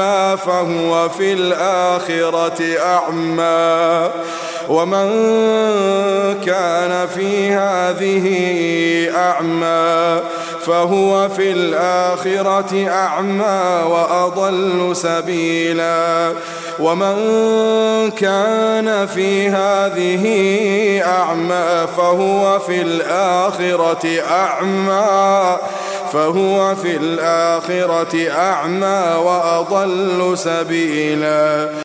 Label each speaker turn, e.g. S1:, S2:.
S1: أعمى فهو في الآخرة أعمى ومن كان في هذه أعمى فهو في الآخرة أعمى وأضل سبيلا ومن كان في هذه أعمى فهو في الآخرة أعمى فهو في الآخرة أعمى وأضل سبيلا.